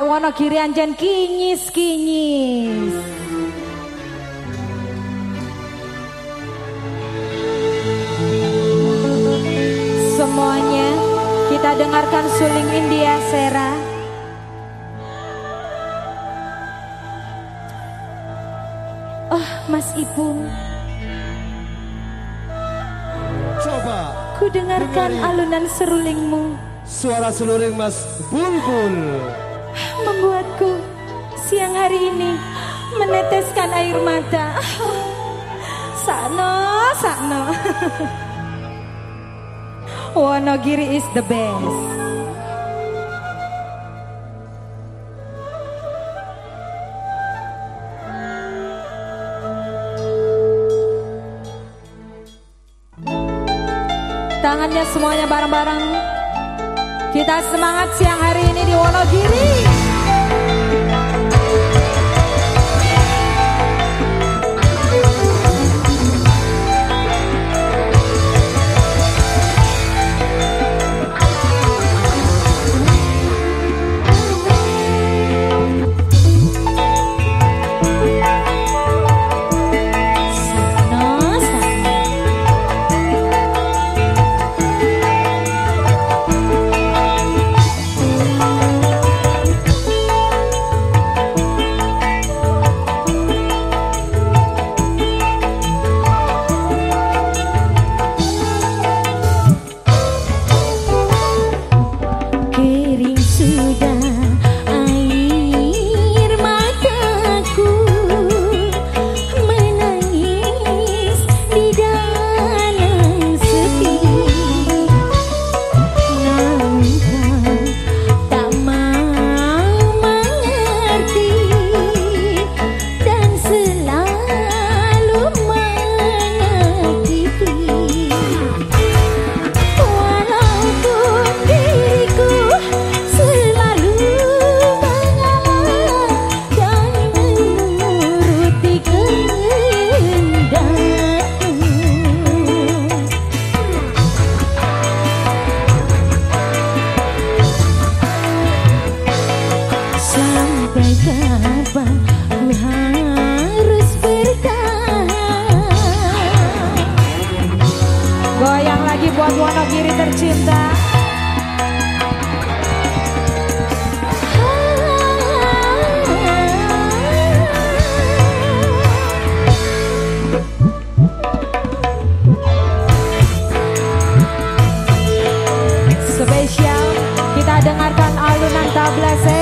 arek Wonogiri anjen kinyis-kinyis. Semuanya kita dengarkan suling India Sera. Oh, Mas Ipung. Coba Ku dengarkan alunan serulingmu suara seluring Mas Bulbul. Membuatku siang hari ini meneteskan air mata. Sakno, sakno. Wonogiri is the best. Tangannya semuanya bareng-bareng. Kita semangat siang hari ini di Wonogiri. cinta. Spesial kita dengarkan alunan tabla saya